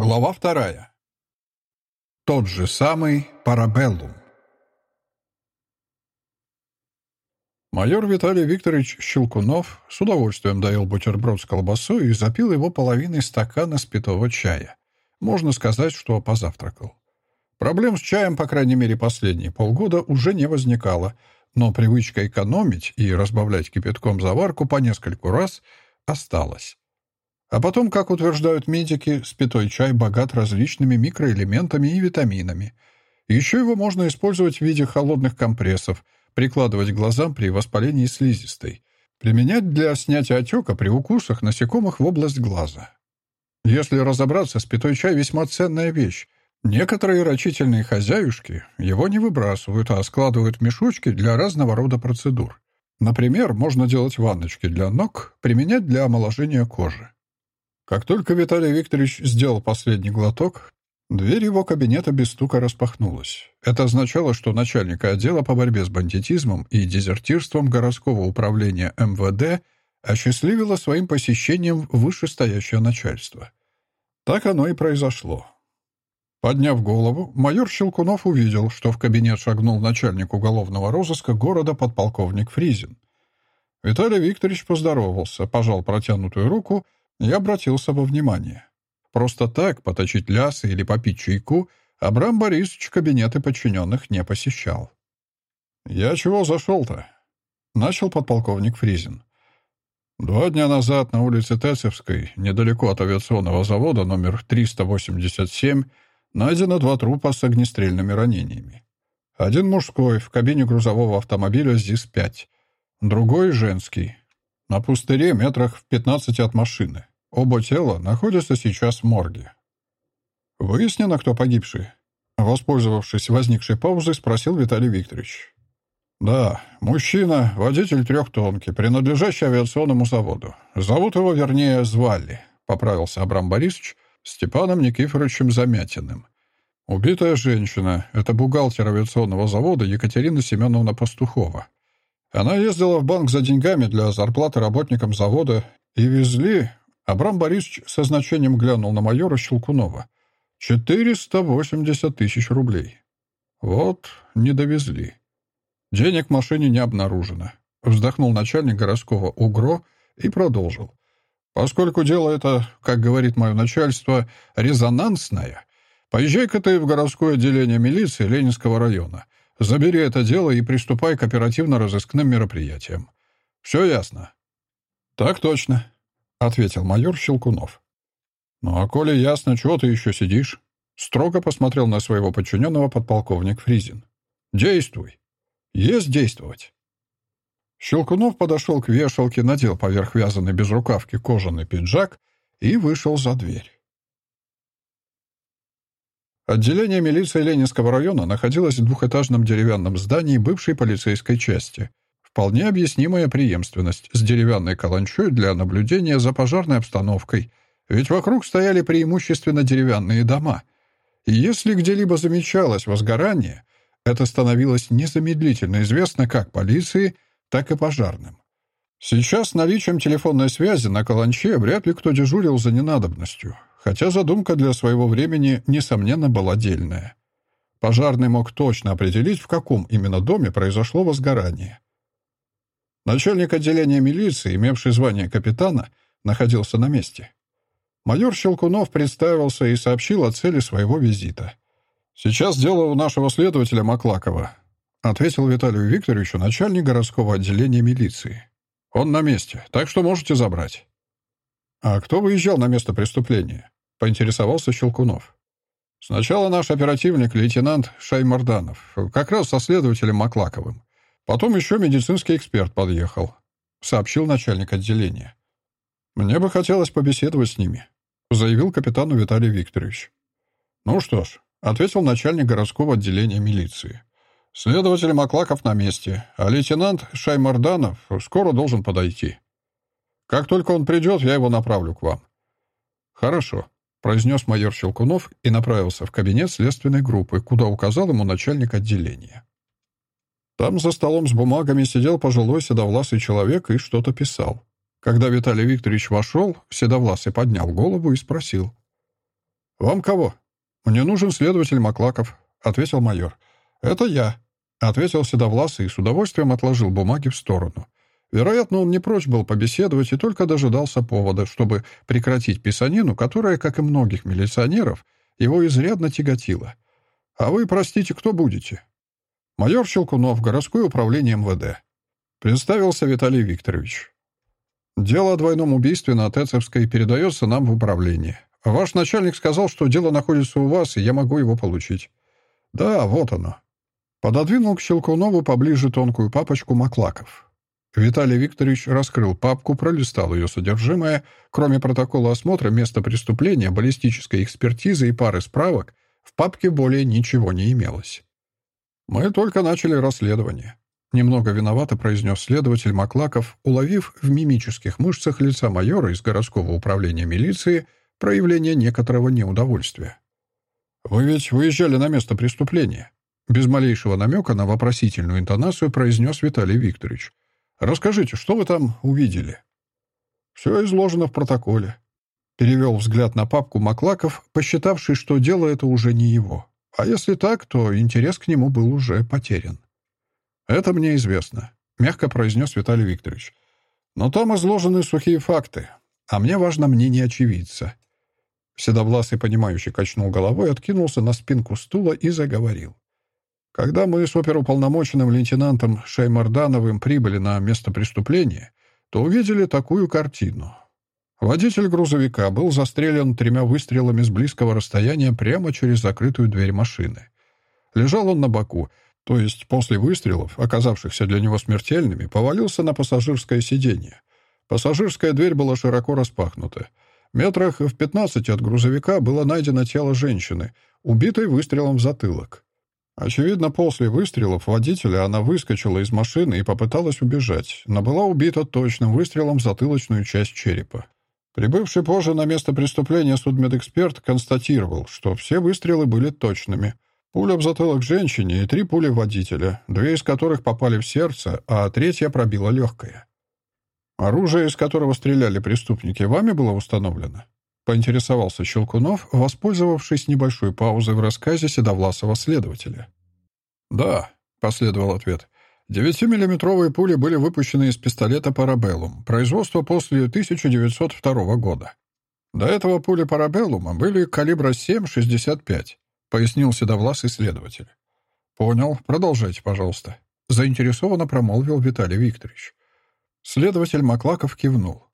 Глава вторая. Тот же самый Парабеллум. Майор Виталий Викторович Щелкунов с удовольствием доел бутерброд с колбасой и запил его половиной стакана спитого чая. Можно сказать, что позавтракал. Проблем с чаем, по крайней мере, последние полгода уже не возникало, но привычка экономить и разбавлять кипятком заварку по нескольку раз осталась. А потом, как утверждают медики, спитой чай богат различными микроэлементами и витаминами. Еще его можно использовать в виде холодных компрессов, прикладывать к глазам при воспалении слизистой, применять для снятия отека при укусах насекомых в область глаза. Если разобраться, спитой чай весьма ценная вещь. Некоторые рачительные хозяюшки его не выбрасывают, а складывают в мешочки для разного рода процедур. Например, можно делать ванночки для ног, применять для омоложения кожи. Как только Виталий Викторович сделал последний глоток, дверь его кабинета без стука распахнулась. Это означало, что начальника отдела по борьбе с бандитизмом и дезертирством городского управления МВД осчастливило своим посещением вышестоящее начальство. Так оно и произошло. Подняв голову, майор Щелкунов увидел, что в кабинет шагнул начальник уголовного розыска города подполковник Фризин. Виталий Викторович поздоровался, пожал протянутую руку — я обратился во внимание. Просто так поточить лясы или попить чайку Абрам Борисович кабинеты подчиненных не посещал. «Я чего зашел-то?» — начал подполковник Фризин. Два дня назад на улице Тесовской, недалеко от авиационного завода номер 387, найдено два трупа с огнестрельными ранениями. Один мужской в кабине грузового автомобиля ЗИС-5, другой женский, на пустыре метрах в 15 от машины. Оба тела находятся сейчас в морге. Выяснено, кто погибший? Воспользовавшись возникшей паузой, спросил Виталий Викторович. «Да, мужчина, водитель трехтонки, принадлежащий авиационному заводу. Зовут его, вернее, звали», — поправился Абрам Борисович Степаном Никифоровичем Замятиным. Убитая женщина — это бухгалтер авиационного завода Екатерина Семеновна Пастухова. Она ездила в банк за деньгами для зарплаты работникам завода и везли Абрам Борисович со значением глянул на майора Щелкунова. «Четыреста восемьдесят тысяч рублей. Вот, не довезли. Денег в машине не обнаружено». Вздохнул начальник городского УГРО и продолжил. «Поскольку дело это, как говорит мое начальство, резонансное, поезжай-ка ты в городское отделение милиции Ленинского района. Забери это дело и приступай к оперативно-розыскным мероприятиям. Все ясно?» «Так точно», — ответил майор Щелкунов. «Ну а коли ясно, чего ты еще сидишь?» Строго посмотрел на своего подчиненного подполковник Фризин. «Действуй. Есть действовать». Щелкунов подошел к вешалке, надел поверх вязаной безрукавки кожаный пиджак и вышел за дверь. Отделение милиции Ленинского района находилось в двухэтажном деревянном здании бывшей полицейской части. Вполне объяснимая преемственность с деревянной каланчой для наблюдения за пожарной обстановкой, ведь вокруг стояли преимущественно деревянные дома. И если где-либо замечалось возгорание, это становилось незамедлительно известно как полиции, так и пожарным. Сейчас с наличием телефонной связи на каланче вряд ли кто дежурил за ненадобностью, хотя задумка для своего времени, несомненно, была дельная. Пожарный мог точно определить, в каком именно доме произошло возгорание. Начальник отделения милиции, имевший звание капитана, находился на месте. Майор Щелкунов представился и сообщил о цели своего визита. «Сейчас дело у нашего следователя Маклакова», ответил Виталию Викторовичу начальник городского отделения милиции. «Он на месте, так что можете забрать». «А кто выезжал на место преступления?» — поинтересовался Щелкунов. «Сначала наш оперативник, лейтенант Шаймарданов, как раз со следователем Маклаковым. Потом еще медицинский эксперт подъехал», — сообщил начальник отделения. «Мне бы хотелось побеседовать с ними», — заявил капитану Виталий Викторович. «Ну что ж», — ответил начальник городского отделения милиции. «Следователь Маклаков на месте, а лейтенант Шаймарданов скоро должен подойти. Как только он придет, я его направлю к вам». «Хорошо», — произнес майор Щелкунов и направился в кабинет следственной группы, куда указал ему начальник отделения. Там за столом с бумагами сидел пожилой седовласый человек и что-то писал. Когда Виталий Викторович вошел, седовласый поднял голову и спросил. «Вам кого?» «Мне нужен следователь Маклаков», — ответил майор. «Это я», — ответил Седовласый и с удовольствием отложил бумаги в сторону. Вероятно, он не прочь был побеседовать и только дожидался повода, чтобы прекратить писанину, которая, как и многих милиционеров, его изрядно тяготила. «А вы, простите, кто будете?» «Майор Щелкунов, городское управление МВД». Представился Виталий Викторович. «Дело о двойном убийстве на Тецевской передается нам в управление. Ваш начальник сказал, что дело находится у вас, и я могу его получить». «Да, вот оно». Пододвинул к Щелкунову поближе тонкую папочку Маклаков. Виталий Викторович раскрыл папку, пролистал ее содержимое. Кроме протокола осмотра места преступления, баллистической экспертизы и пары справок, в папке более ничего не имелось. «Мы только начали расследование», — немного виновато произнес следователь Маклаков, уловив в мимических мышцах лица майора из городского управления милиции проявление некоторого неудовольствия. «Вы ведь выезжали на место преступления», — без малейшего намека на вопросительную интонацию произнес Виталий Викторович. Расскажите, что вы там увидели?» «Все изложено в протоколе», — перевел взгляд на папку Маклаков, посчитавший, что дело это уже не его. А если так, то интерес к нему был уже потерян. «Это мне известно», — мягко произнес Виталий Викторович. «Но там изложены сухие факты, а мне важно мнение очевидца». Седовласый, понимающий, качнул головой, откинулся на спинку стула и заговорил. Когда мы с оперуполномоченным лейтенантом Шеймардановым прибыли на место преступления, то увидели такую картину. Водитель грузовика был застрелен тремя выстрелами с близкого расстояния прямо через закрытую дверь машины. Лежал он на боку, то есть после выстрелов, оказавшихся для него смертельными, повалился на пассажирское сиденье. Пассажирская дверь была широко распахнута. Метрах в пятнадцати от грузовика было найдено тело женщины, убитой выстрелом в затылок. Очевидно, после выстрелов водителя она выскочила из машины и попыталась убежать, но была убита точным выстрелом в затылочную часть черепа. Прибывший позже на место преступления судмедэксперт констатировал, что все выстрелы были точными. Пуля в затылок женщине и три пули водителя, две из которых попали в сердце, а третья пробила легкое. Оружие, из которого стреляли преступники, вами было установлено? поинтересовался Щелкунов, воспользовавшись небольшой паузой в рассказе седовласого следователя. «Да», — последовал ответ. «Девятимиллиметровые пули были выпущены из пистолета «Парабеллум», производства после 1902 года. До этого пули «Парабеллума» были калибра 7,65», — пояснил седовласый следователь. «Понял. Продолжайте, пожалуйста», — заинтересованно промолвил Виталий Викторович. Следователь Маклаков кивнул.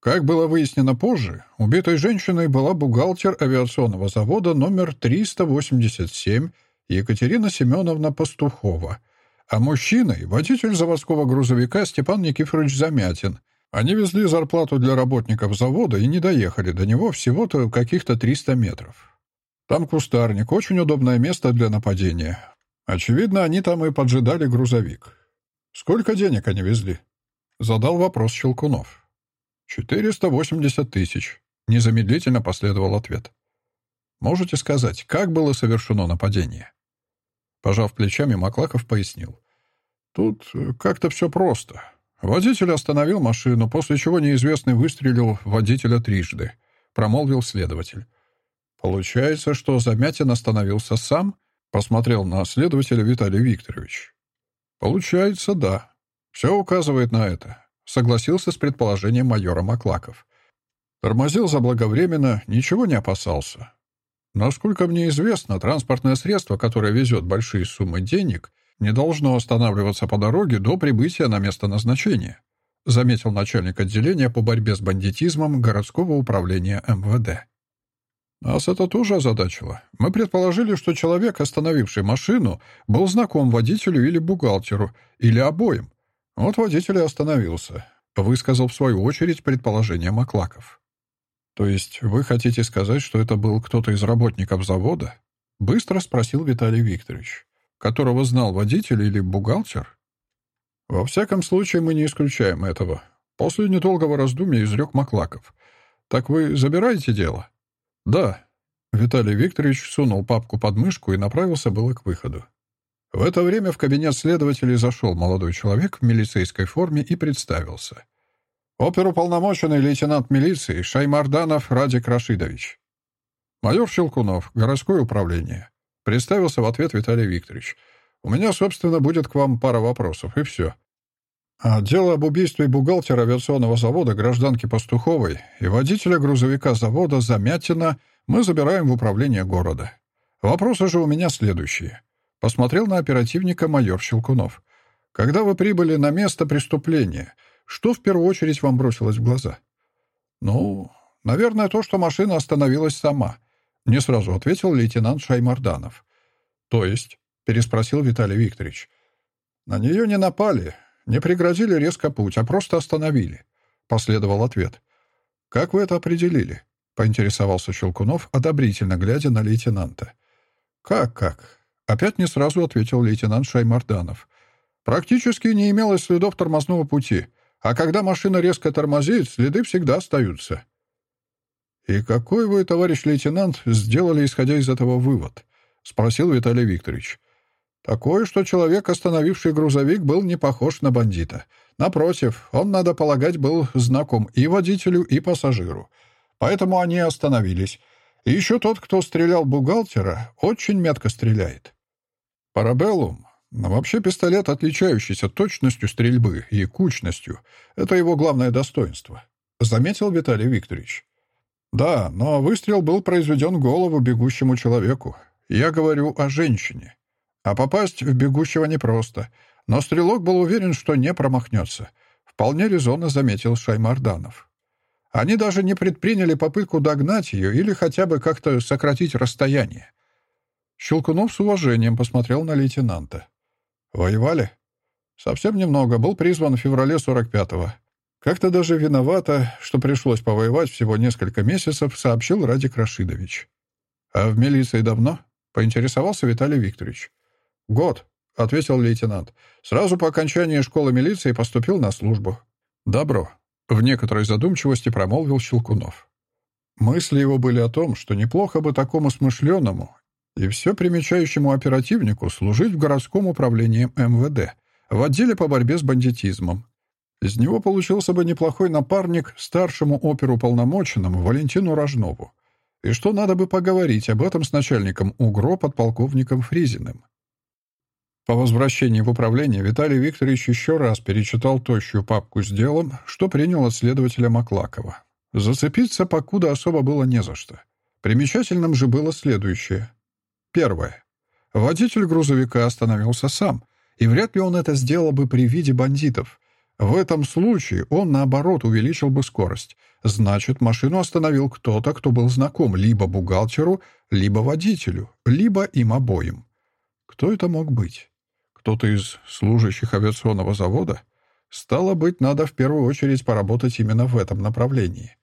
Как было выяснено позже, убитой женщиной была бухгалтер авиационного завода номер 387 Екатерина Семеновна Пастухова, а мужчиной — водитель заводского грузовика Степан Никифорович Замятин. Они везли зарплату для работников завода и не доехали до него всего-то каких-то 300 метров. Там кустарник, очень удобное место для нападения. Очевидно, они там и поджидали грузовик. «Сколько денег они везли?» — задал вопрос Щелкунов. «Четыреста восемьдесят тысяч», — незамедлительно последовал ответ. «Можете сказать, как было совершено нападение?» Пожав плечами, Маклаков пояснил. «Тут как-то все просто. Водитель остановил машину, после чего неизвестный выстрелил водителя трижды», — промолвил следователь. «Получается, что Замятин остановился сам?» — посмотрел на следователя Виталий Викторович. «Получается, да. Все указывает на это согласился с предположением майора Маклаков. Тормозил заблаговременно, ничего не опасался. Насколько мне известно, транспортное средство, которое везет большие суммы денег, не должно останавливаться по дороге до прибытия на место назначения, заметил начальник отделения по борьбе с бандитизмом городского управления МВД. Нас это тоже озадачило. Мы предположили, что человек, остановивший машину, был знаком водителю или бухгалтеру, или обоим, вот водитель и остановился. Высказал в свою очередь предположение Маклаков. «То есть вы хотите сказать, что это был кто-то из работников завода?» Быстро спросил Виталий Викторович. «Которого знал водитель или бухгалтер?» «Во всяком случае, мы не исключаем этого», После недолгого раздумья изрек Маклаков. «Так вы забираете дело?» «Да». Виталий Викторович сунул папку под мышку и направился было к выходу. В это время в кабинет следователей зашел молодой человек в милицейской форме и представился. Оперуполномоченный лейтенант милиции Шаймарданов Радик Рашидович. Майор Щелкунов, городское управление. Представился в ответ Виталий Викторович. У меня, собственно, будет к вам пара вопросов, и все. А дело об убийстве бухгалтера авиационного завода гражданки Пастуховой и водителя грузовика завода Замятина мы забираем в управление города. Вопросы же у меня следующие. Посмотрел на оперативника майор Щелкунов. Когда вы прибыли на место преступления, что в первую очередь вам бросилось в глаза? Ну, наверное, то, что машина остановилась сама. Не сразу ответил лейтенант Шаймарданов. То есть, переспросил Виталий Викторович. На нее не напали, не пригрозили резко путь, а просто остановили. Последовал ответ. Как вы это определили? Поинтересовался Щелкунов, одобрительно глядя на лейтенанта. Как-как? Опять не сразу ответил лейтенант Шаймарданов. Практически не имелось следов тормозного пути, а когда машина резко тормозит, следы всегда остаются. «И какой вы, товарищ лейтенант, сделали, исходя из этого, вывод?» — спросил Виталий Викторович. «Такой, что человек, остановивший грузовик, был не похож на бандита. Напротив, он, надо полагать, был знаком и водителю, и пассажиру. Поэтому они остановились. И еще тот, кто стрелял бухгалтера, очень метко стреляет. Парабеллум вообще пистолет, отличающийся точностью стрельбы и кучностью, это его главное достоинство, заметил Виталий Викторович. Да, но выстрел был произведен голову бегущему человеку. Я говорю о женщине. А попасть в бегущего непросто. Но стрелок был уверен, что не промахнется. Вполне резонно заметил Шаймарданов. Они даже не предприняли попытку догнать ее или хотя бы как-то сократить расстояние. Щелкунов с уважением посмотрел на лейтенанта. «Воевали?» «Совсем немного. Был призван в феврале 45-го. Как-то даже виновато, что пришлось повоевать всего несколько месяцев, сообщил Радик Рашидович. «А в милиции давно?» — поинтересовался Виталий Викторович. «Год», — ответил лейтенант. «Сразу по окончании школы милиции поступил на службу». «Добро», — в некоторой задумчивости промолвил Щелкунов. Мысли его были о том, что неплохо бы такому смышленому и все примечающему оперативнику служить в городском управлении МВД, в отделе по борьбе с бандитизмом. Из него получился бы неплохой напарник старшему оперуполномоченному Валентину Рожнову. И что надо бы поговорить об этом с начальником УГРО подполковником Фризиным. По возвращении в управление Виталий Викторович еще раз перечитал тощую папку с делом, что принял от следователя Маклакова. Зацепиться покуда особо было не за что. Примечательным же было следующее. Первое. Водитель грузовика остановился сам, и вряд ли он это сделал бы при виде бандитов. В этом случае он, наоборот, увеличил бы скорость. Значит, машину остановил кто-то, кто был знаком либо бухгалтеру, либо водителю, либо им обоим. Кто это мог быть? Кто-то из служащих авиационного завода? Стало быть, надо в первую очередь поработать именно в этом направлении.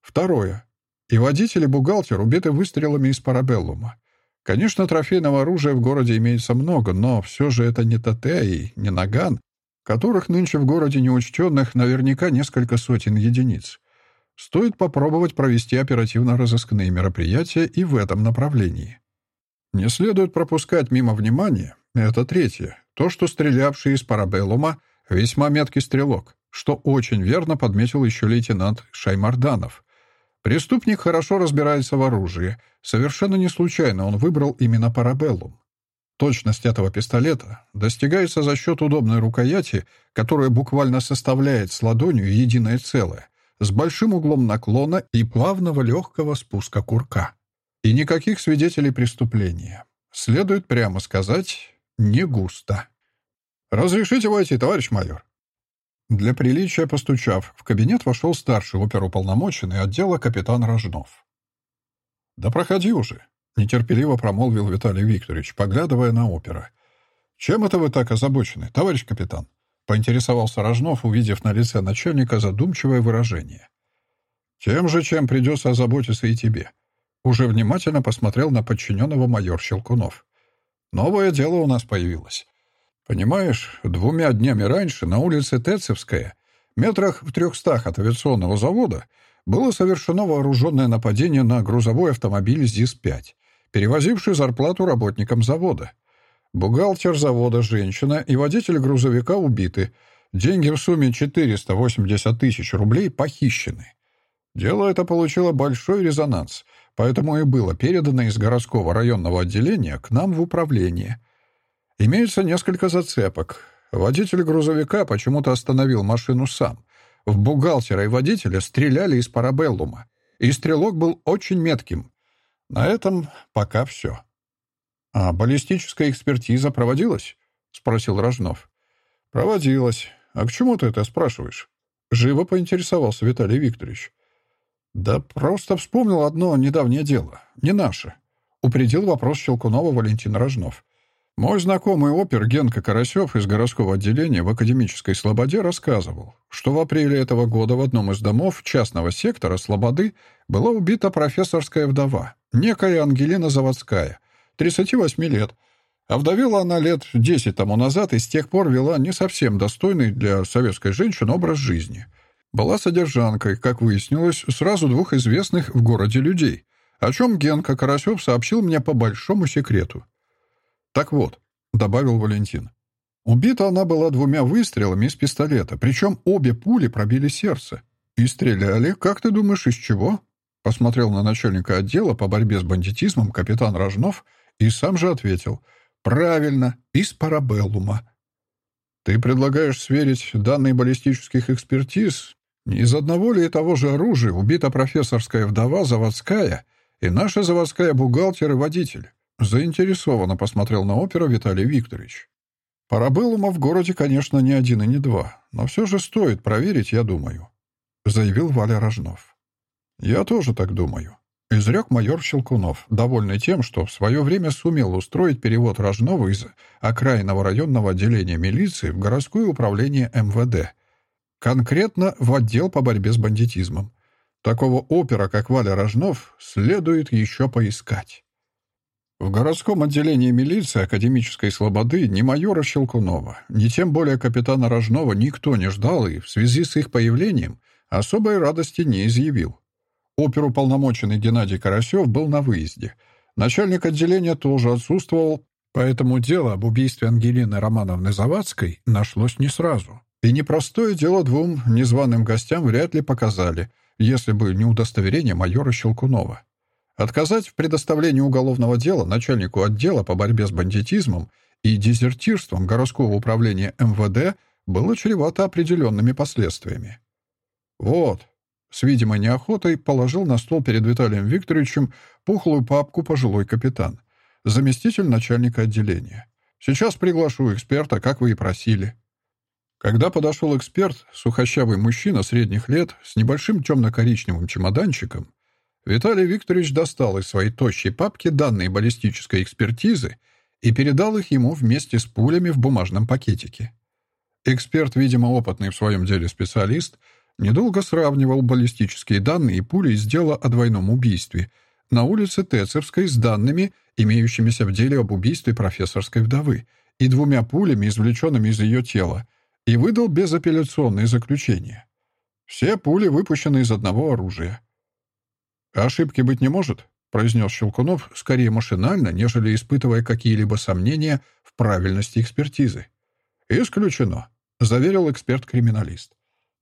Второе. И водитель, и бухгалтер убиты выстрелами из парабеллума. Конечно, трофейного оружия в городе имеется много, но все же это не ТТ и не наган, которых нынче в городе неучтенных наверняка несколько сотен единиц. Стоит попробовать провести оперативно-розыскные мероприятия и в этом направлении. Не следует пропускать мимо внимания, это третье, то, что стрелявший из парабеллума весьма меткий стрелок, что очень верно подметил еще лейтенант Шаймарданов. Преступник хорошо разбирается в оружии. Совершенно не случайно он выбрал именно парабеллум. Точность этого пистолета достигается за счет удобной рукояти, которая буквально составляет с ладонью единое целое, с большим углом наклона и плавного легкого спуска курка. И никаких свидетелей преступления. Следует прямо сказать, не густо. «Разрешите войти, товарищ майор?» Для приличия постучав, в кабинет вошел старший оперуполномоченный отдела капитан Рожнов. «Да проходи уже», — нетерпеливо промолвил Виталий Викторович, поглядывая на опера. «Чем это вы так озабочены, товарищ капитан?» — поинтересовался Рожнов, увидев на лице начальника задумчивое выражение. «Тем же, чем придется озаботиться и тебе». Уже внимательно посмотрел на подчиненного майор Щелкунов. «Новое дело у нас появилось. Понимаешь, двумя днями раньше на улице Тецевская, метрах в трехстах от авиационного завода, было совершено вооруженное нападение на грузовой автомобиль ЗИС-5, перевозивший зарплату работникам завода. Бухгалтер завода женщина и водитель грузовика убиты. Деньги в сумме 480 тысяч рублей похищены. Дело это получило большой резонанс. поэтому и было передано из городского районного отделения к нам в управление. Имеется несколько зацепок. Водитель грузовика почему-то остановил машину сам. В бухгалтера и водителя стреляли из парабеллума, и стрелок был очень метким. На этом пока все. «А баллистическая экспертиза проводилась?» — спросил Рожнов. «Проводилась. А к чему ты это спрашиваешь?» Живо поинтересовался Виталий Викторович. «Да просто вспомнил одно недавнее дело. Не наше». Упредил вопрос Щелкунова Валентин Рожнов. Мой знакомый опер Генка Карасев из городского отделения в Академической Слободе рассказывал, что в апреле этого года в одном из домов частного сектора Слободы была убита профессорская вдова, некая Ангелина Заводская, 38 лет. Овдовела она лет 10 тому назад и с тех пор вела не совсем достойный для советской женщины образ жизни. Была содержанкой, как выяснилось, сразу двух известных в городе людей, о чем Генка Карасев сообщил мне по большому секрету. «Так вот», — добавил Валентин, — «убита она была двумя выстрелами из пистолета, причем обе пули пробили сердце. И стреляли, как ты думаешь, из чего?» Посмотрел на начальника отдела по борьбе с бандитизмом капитан Рожнов и сам же ответил «Правильно, из парабеллума». «Ты предлагаешь сверить данные баллистических экспертиз? Из одного ли и того же оружия убита профессорская вдова заводская и наша заводская бухгалтер и водитель?» Заинтересованно посмотрел на оперу Виталий Викторович. «Парабеллума в городе, конечно, не один и не два, но все же стоит проверить, я думаю», — заявил Валя Рожнов. «Я тоже так думаю», — изрек майор Щелкунов, довольный тем, что в свое время сумел устроить перевод Рожнова из окраинного районного отделения милиции в городское управление МВД, конкретно в отдел по борьбе с бандитизмом. Такого опера, как Валя Рожнов, следует еще поискать. В городском отделении милиции Академической Слободы ни майора Щелкунова, ни тем более капитана Рожнова никто не ждал и в связи с их появлением особой радости не изъявил. Оперуполномоченный Геннадий Карасев был на выезде. Начальник отделения тоже отсутствовал, поэтому дело об убийстве Ангелины Романовны Завадской нашлось не сразу. И непростое дело двум незваным гостям вряд ли показали, если бы не удостоверение майора Щелкунова. Отказать в предоставлении уголовного дела начальнику отдела по борьбе с бандитизмом и дезертирством городского управления МВД было чревато определенными последствиями. «Вот», — с видимой неохотой положил на стол перед Виталием Викторовичем пухлую папку пожилой капитан, заместитель начальника отделения. «Сейчас приглашу эксперта, как вы и просили». Когда подошел эксперт, сухощавый мужчина средних лет с небольшим темно-коричневым чемоданчиком, Виталий Викторович достал из своей тощей папки данные баллистической экспертизы и передал их ему вместе с пулями в бумажном пакетике. Эксперт, видимо, опытный в своем деле специалист, недолго сравнивал баллистические данные и пули из дела о двойном убийстве на улице Тецевской с данными, имеющимися в деле об убийстве профессорской вдовы, и двумя пулями, извлеченными из ее тела, и выдал безапелляционное заключение. Все пули выпущены из одного оружия. «Ошибки быть не может», — произнес Щелкунов, скорее машинально, нежели испытывая какие-либо сомнения в правильности экспертизы. «Исключено», — заверил эксперт-криминалист.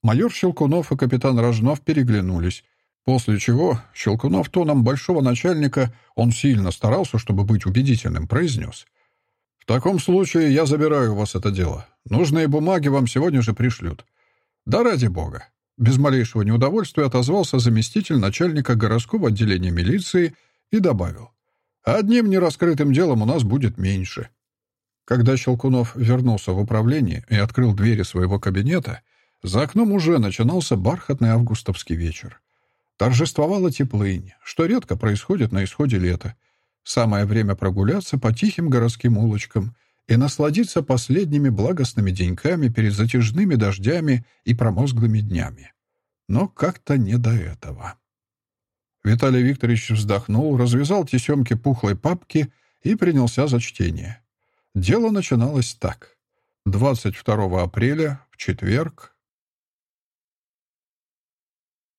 Майор Щелкунов и капитан Рожнов переглянулись, после чего Щелкунов тоном большого начальника, он сильно старался, чтобы быть убедительным, произнес. «В таком случае я забираю у вас это дело. Нужные бумаги вам сегодня же пришлют. Да ради бога. Без малейшего неудовольствия отозвался заместитель начальника городского отделения милиции и добавил. «Одним нераскрытым делом у нас будет меньше». Когда Щелкунов вернулся в управление и открыл двери своего кабинета, за окном уже начинался бархатный августовский вечер. Торжествовала теплынь, что редко происходит на исходе лета. Самое время прогуляться по тихим городским улочкам — и насладиться последними благостными деньками перед затяжными дождями и промозглыми днями. Но как-то не до этого. Виталий Викторович вздохнул, развязал тесемки пухлой папки и принялся за чтение. Дело начиналось так. 22 апреля, в четверг,